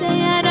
पीछे